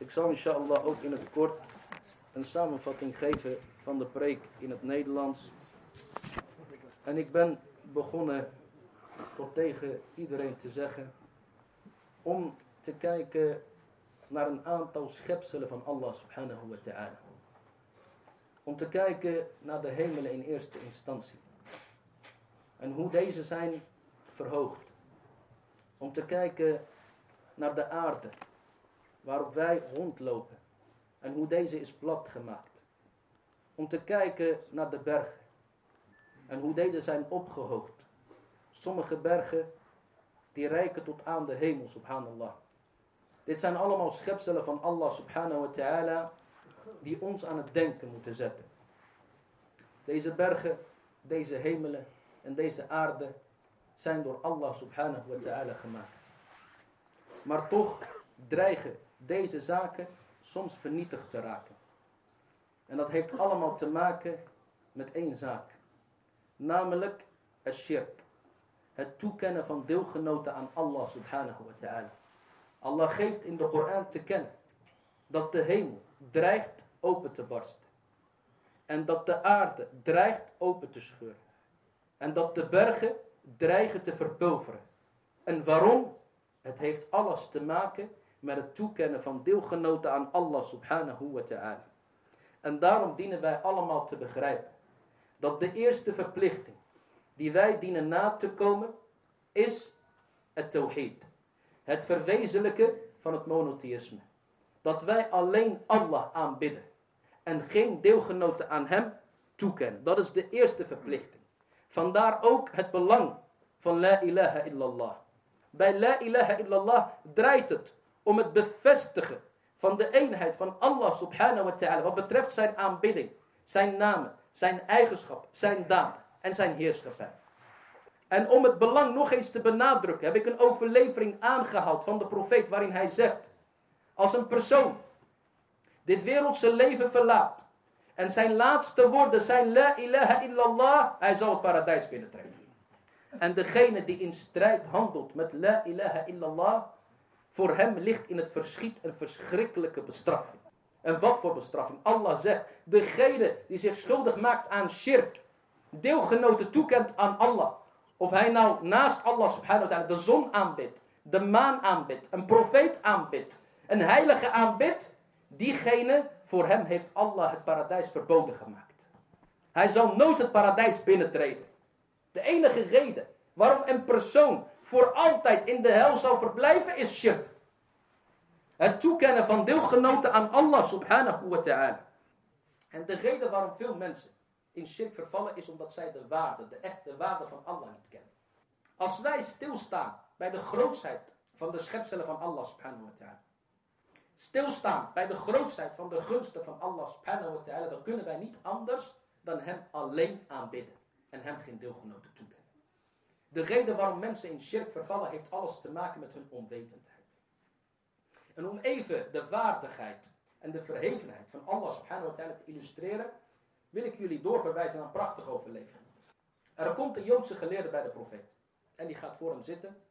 Ik zal inshallah ook in het kort een samenvatting geven van de preek in het Nederlands. En ik ben begonnen tot tegen iedereen te zeggen om te kijken naar een aantal schepselen van Allah subhanahu wa ta'ala. Om te kijken naar de hemelen in eerste instantie. En hoe deze zijn verhoogd. Om te kijken naar de aarde waarop wij rondlopen. En hoe deze is plat gemaakt. Om te kijken naar de bergen. En hoe deze zijn opgehoogd. Sommige bergen die reiken tot aan de hemel, subhanallah. Dit zijn allemaal schepselen van Allah subhanahu wa ta'ala die ons aan het denken moeten zetten. Deze bergen, deze hemelen en deze aarde zijn door Allah subhanahu wa ta'ala gemaakt. Maar toch dreigen deze zaken soms vernietigd te raken. En dat heeft allemaal te maken met één zaak. Namelijk het shirk. Het toekennen van deelgenoten aan Allah subhanahu wa ta'ala. Allah geeft in de Koran te kennen dat de hemel dreigt open te barsten. En dat de aarde dreigt open te scheuren. En dat de bergen dreigen te verpulveren. En waarom? Het heeft alles te maken met het toekennen van deelgenoten aan Allah subhanahu wa ta'ala. En daarom dienen wij allemaal te begrijpen dat de eerste verplichting die wij dienen na te komen is het tawhid. Het verwezenlijken van het monotheïsme. Dat wij alleen Allah aanbidden. En geen deelgenoten aan hem toekennen. Dat is de eerste verplichting. Vandaar ook het belang van la ilaha illallah. Bij la ilaha illallah draait het om het bevestigen van de eenheid van Allah subhanahu wa ta'ala. Wat betreft zijn aanbidding, zijn namen, zijn eigenschap, zijn daad en zijn heerschappij. En om het belang nog eens te benadrukken, heb ik een overlevering aangehaald van de profeet waarin hij zegt, als een persoon dit wereldse leven verlaat en zijn laatste woorden zijn la ilaha illallah, hij zal het paradijs binnentreden. En degene die in strijd handelt met la ilaha illallah, voor hem ligt in het verschiet een verschrikkelijke bestraffing. En wat voor bestraffing? Allah zegt, degene die zich schuldig maakt aan shirk, deelgenoten toekent aan Allah, of hij nou naast Allah subhanahu wa ta'ala de zon aanbidt, de maan aanbidt, een profeet aanbidt, een heilige aanbidt, diegene, voor hem heeft Allah het paradijs verboden gemaakt. Hij zal nooit het paradijs binnentreden. De enige reden waarom een persoon voor altijd in de hel zal verblijven is shirk. Het toekennen van deelgenoten aan Allah subhanahu wa ta'ala. En de reden waarom veel mensen in shirk vervallen is omdat zij de waarde, de echte waarde van Allah niet kennen. Als wij stilstaan bij de grootheid van de schepselen van Allah subhanahu wa ta'ala. Stilstaan bij de grootheid van de gunsten van Allah subhanahu wa ta'ala. Dan kunnen wij niet anders dan hem alleen aanbidden. En hem geen deelgenoten toekennen. De reden waarom mensen in shirk vervallen heeft alles te maken met hun onwetendheid. En om even de waardigheid en de verhevenheid van Allah subhanahu wa ta'ala te illustreren, wil ik jullie doorverwijzen naar een prachtig overleving. Er komt een Joodse geleerde bij de profeet. En die gaat voor hem zitten.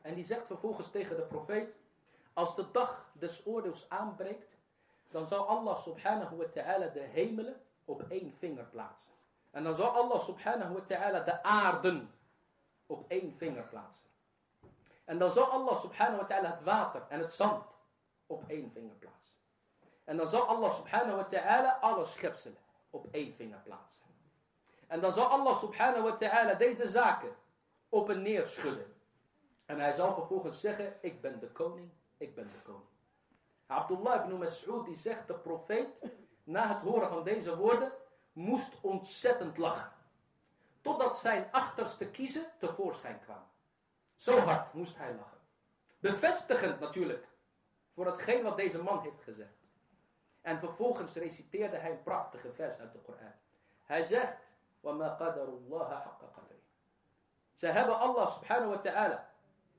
En die zegt vervolgens tegen de profeet, als de dag des oordeels aanbreekt, dan zal Allah subhanahu wa ta'ala de hemelen op één vinger plaatsen. En dan zal Allah subhanahu wa ta'ala de aarden op één vinger plaatsen. En dan zal Allah subhanahu wa ta'ala het water en het zand op één vinger plaatsen. En dan zal Allah subhanahu wa ta'ala alle schepselen op één vinger plaatsen. En dan zal Allah subhanahu wa ta'ala deze zaken op en neer schudden. En hij zal vervolgens zeggen, ik ben de koning, ik ben de koning. Abdullah ibn Mas'ud die zegt, de profeet, na het horen van deze woorden, moest ontzettend lachen Totdat zijn achterste kiezen tevoorschijn kwamen. Zo hard moest hij lachen. Bevestigend natuurlijk voor hetgeen wat deze man heeft gezegd. En vervolgens reciteerde hij een prachtige vers uit de Koran. Hij zegt, وَمَا قَدَرُ اللَّهَ حَقَّ قَدْرِ Ze hebben Allah subhanahu wa ta'ala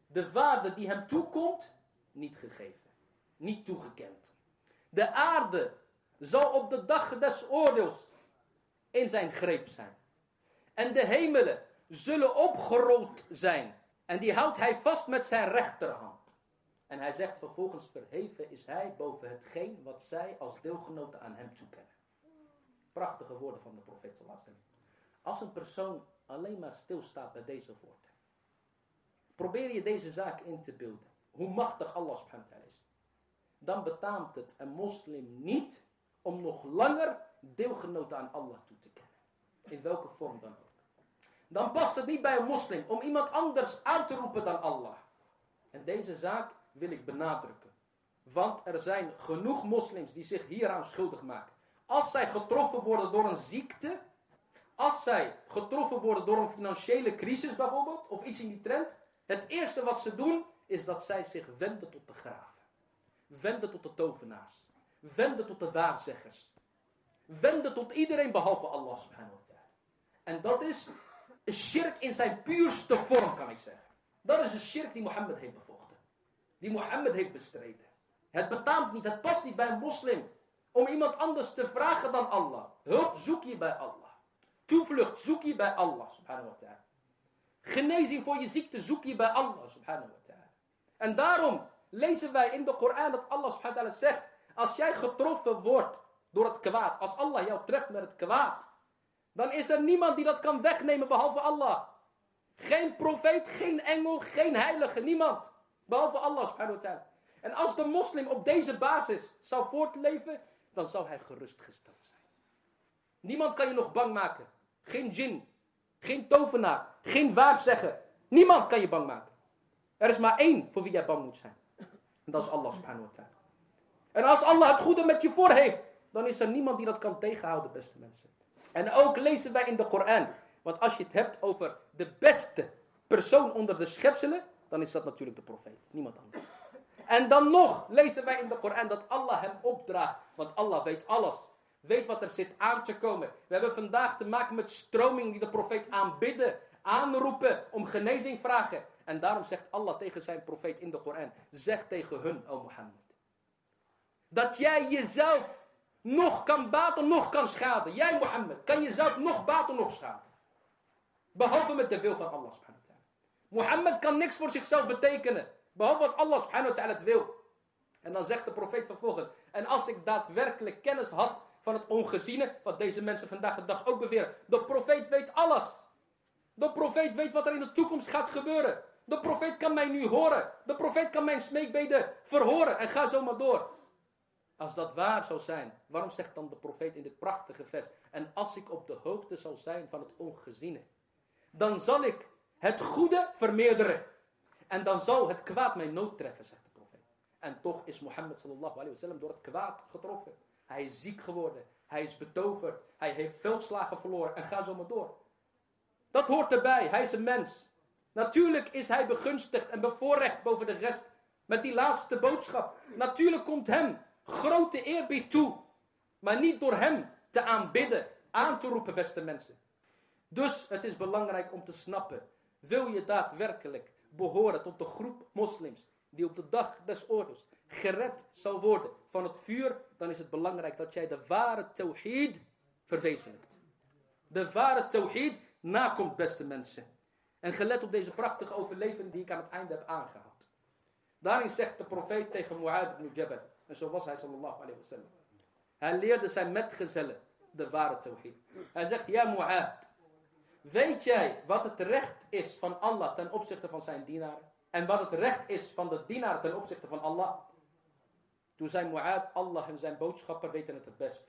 de waarde die hem toekomt niet gegeven. Niet toegekend. De aarde zal op de dag des oordeels in zijn greep zijn. En de hemelen zullen opgerold zijn. En die houdt hij vast met zijn rechterhand. En hij zegt vervolgens, verheven is hij boven hetgeen wat zij als deelgenoten aan hem toekennen. Prachtige woorden van de profeet. Als een persoon alleen maar stilstaat bij deze woorden. Probeer je deze zaak in te beelden. Hoe machtig Allah subhanahu wa ta'ala is. Dan betaamt het een moslim niet om nog langer deelgenoten aan Allah toe te kennen. In welke vorm dan ook. Dan past het niet bij een moslim om iemand anders uit te roepen dan Allah. En deze zaak wil ik benadrukken. Want er zijn genoeg moslims die zich hieraan schuldig maken. Als zij getroffen worden door een ziekte. Als zij getroffen worden door een financiële crisis bijvoorbeeld. Of iets in die trend. Het eerste wat ze doen is dat zij zich wenden tot de graven. Wenden tot de tovenaars. Wenden tot de waarzeggers. Wenden tot iedereen behalve Allah subhanahu wa ta'ala. En dat is een shirk in zijn puurste vorm kan ik zeggen. Dat is een shirk die Mohammed heeft bevochten. Die Mohammed heeft bestreden. Het betaamt niet, het past niet bij een moslim. Om iemand anders te vragen dan Allah. Hulp zoek je bij Allah. Toevlucht zoek je bij Allah subhanahu wa ta'ala. Genezing voor je ziekte zoek je bij Allah subhanahu wa ta'ala. En daarom lezen wij in de Koran dat Allah subhanahu wa ta'ala zegt. Als jij getroffen wordt door het kwaad. Als Allah jou treft met het kwaad. Dan is er niemand die dat kan wegnemen behalve Allah. Geen profeet, geen engel, geen heilige, niemand. Behalve Allah subhanahu wa ta'ala. En als de moslim op deze basis zou voortleven, dan zou hij gerustgesteld zijn. Niemand kan je nog bang maken. Geen djinn, geen tovenaar, geen waarzegger. Niemand kan je bang maken. Er is maar één voor wie jij bang moet zijn. En dat is Allah subhanahu wa ta'ala. En als Allah het goede met je voor heeft, dan is er niemand die dat kan tegenhouden, beste mensen. En ook lezen wij in de Koran. Want als je het hebt over de beste persoon onder de schepselen, dan is dat natuurlijk de profeet. Niemand anders. En dan nog lezen wij in de Koran dat Allah hem opdraagt. Want Allah weet alles. Weet wat er zit aan te komen. We hebben vandaag te maken met stroming die de profeet aanbidden. Aanroepen, om genezing vragen. En daarom zegt Allah tegen zijn profeet in de Koran. Zeg tegen hun, o Mohammed. Dat jij jezelf nog kan baten, nog kan schaden. Jij Mohammed kan jezelf nog baten, nog schaden. Behalve met de wil van Allah subhanahu wa ta'ala. Mohammed kan niks voor zichzelf betekenen. Behalve als Allah subhanahu wa ta'ala het wil. En dan zegt de profeet vervolgens. En als ik daadwerkelijk kennis had van het ongeziene. Wat deze mensen vandaag de dag ook beweren. De profeet weet alles. De profeet weet wat er in de toekomst gaat gebeuren. De profeet kan mij nu horen. De profeet kan mijn smeekbeden verhoren. En ga zo maar door. Als dat waar zou zijn, waarom zegt dan de profeet in dit prachtige vers? En als ik op de hoogte zal zijn van het ongeziene, dan zal ik het goede vermeerderen. En dan zal het kwaad mij nood treffen, zegt de profeet. En toch is Mohammed sallallahu alayhi wasallam door het kwaad getroffen. Hij is ziek geworden. Hij is betoverd. Hij heeft veldslagen verloren. En ga zo maar door. Dat hoort erbij. Hij is een mens. Natuurlijk is hij begunstigd en bevoorrecht boven de rest. Met die laatste boodschap. Natuurlijk komt hem grote eerbied toe. Maar niet door hem te aanbidden, aan te roepen, beste mensen. Dus het is belangrijk om te snappen. Wil je daadwerkelijk behoren tot de groep moslims die op de dag des oordeels gered zal worden van het vuur, dan is het belangrijk dat jij de ware tawhid verwezenlijkt. De ware tawhid nakomt, beste mensen. En gelet op deze prachtige overleving die ik aan het einde heb aangehaald. Daarin zegt de profeet tegen Mu'ad ibn Jabal. En zo was hij sallallahu alayhi wa sallam. Hij leerde zijn metgezellen de ware tawhid. Hij zegt, ja Mu'ad. Weet jij wat het recht is van Allah ten opzichte van zijn dienaren? En wat het recht is van de dienaar ten opzichte van Allah? Toen zei Mu'ad, Allah en zijn boodschapper weten het het best.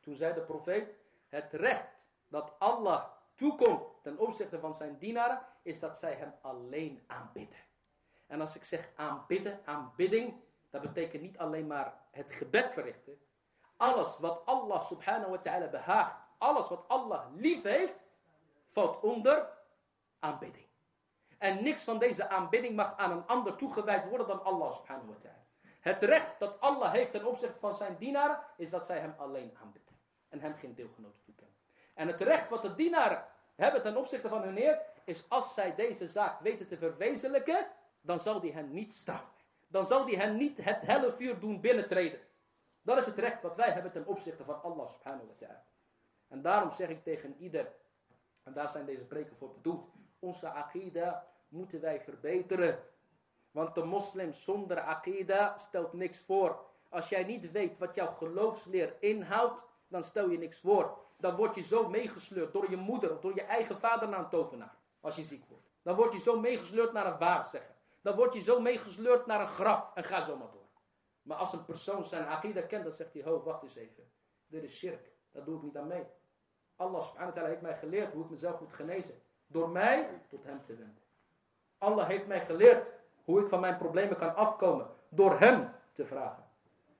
Toen zei de profeet, het recht dat Allah toekomt ten opzichte van zijn dienaren, is dat zij hem alleen aanbidden. En als ik zeg aanbidden, aanbidding, dat betekent niet alleen maar het gebed verrichten. Alles wat Allah subhanahu wa ta'ala behaagt, alles wat Allah lief heeft, valt onder aanbidding. En niks van deze aanbidding mag aan een ander toegewijd worden dan Allah subhanahu wa ta'ala. Het recht dat Allah heeft ten opzichte van zijn dienaren, is dat zij hem alleen aanbidden. En hem geen deelgenoten toekennen. En het recht wat de dienaren hebben ten opzichte van hun Heer, is als zij deze zaak weten te verwezenlijken, dan zal die hen niet straffen. Dan zal die hen niet het helle vuur doen binnentreden. Dat is het recht wat wij hebben ten opzichte van Allah subhanahu wa ta'ala. En daarom zeg ik tegen ieder, en daar zijn deze preken voor bedoeld, onze aqida moeten wij verbeteren. Want de moslim zonder aqida stelt niks voor. Als jij niet weet wat jouw geloofsleer inhoudt, dan stel je niks voor. Dan word je zo meegesleurd door je moeder of door je eigen vader naar een tovenaar. Als je ziek wordt. Dan word je zo meegesleurd naar een waarzegger. Dan word je zo meegesleurd naar een graf. En ga zo maar door. Maar als een persoon zijn aqida kent, dan zegt hij, ho, wacht eens even. Dit is shirk. Daar doe ik niet aan mee. Allah subhanahu wa ta'ala heeft mij geleerd hoe ik mezelf moet genezen. Door mij tot hem te wenden. Allah heeft mij geleerd hoe ik van mijn problemen kan afkomen. Door hem te vragen.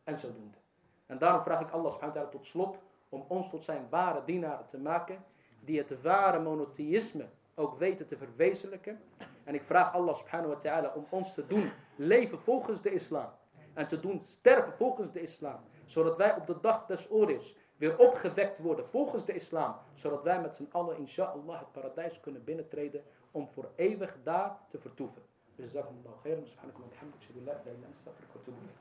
En zodoende. En daarom vraag ik Allah subhanahu wa ta'ala tot slot om ons tot zijn ware dienaren te maken. Die het ware monotheïsme ook weten te verwezenlijken. En ik vraag Allah subhanahu wa ta'ala om ons te doen leven volgens de islam. En te doen sterven volgens de islam. Zodat wij op de dag des oordeels weer opgewekt worden volgens de islam. Zodat wij met z'n allen inshallah het paradijs kunnen binnentreden om voor eeuwig daar te vertoeven. Dus jazakumullahu khairan. Subhanakallah wa bihamdik.